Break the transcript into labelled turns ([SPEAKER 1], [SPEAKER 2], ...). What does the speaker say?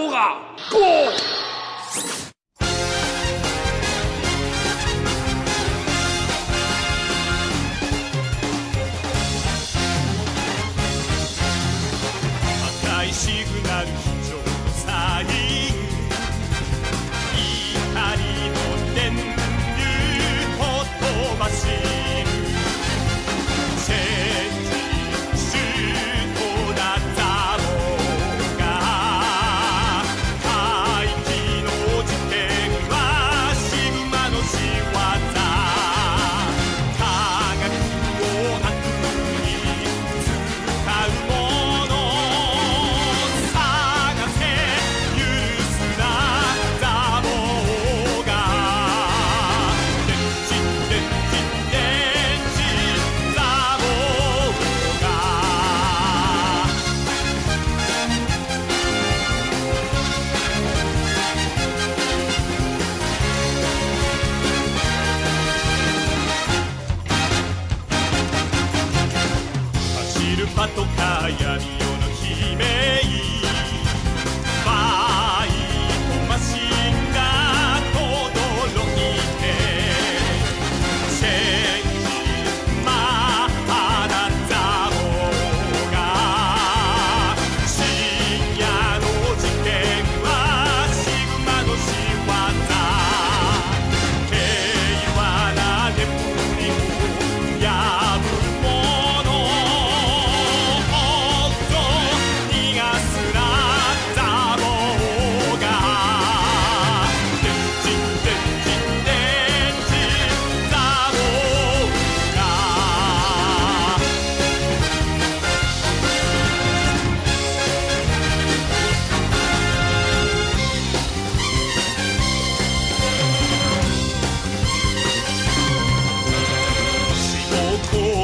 [SPEAKER 1] ボが。ゴー
[SPEAKER 2] パトカーや Oh.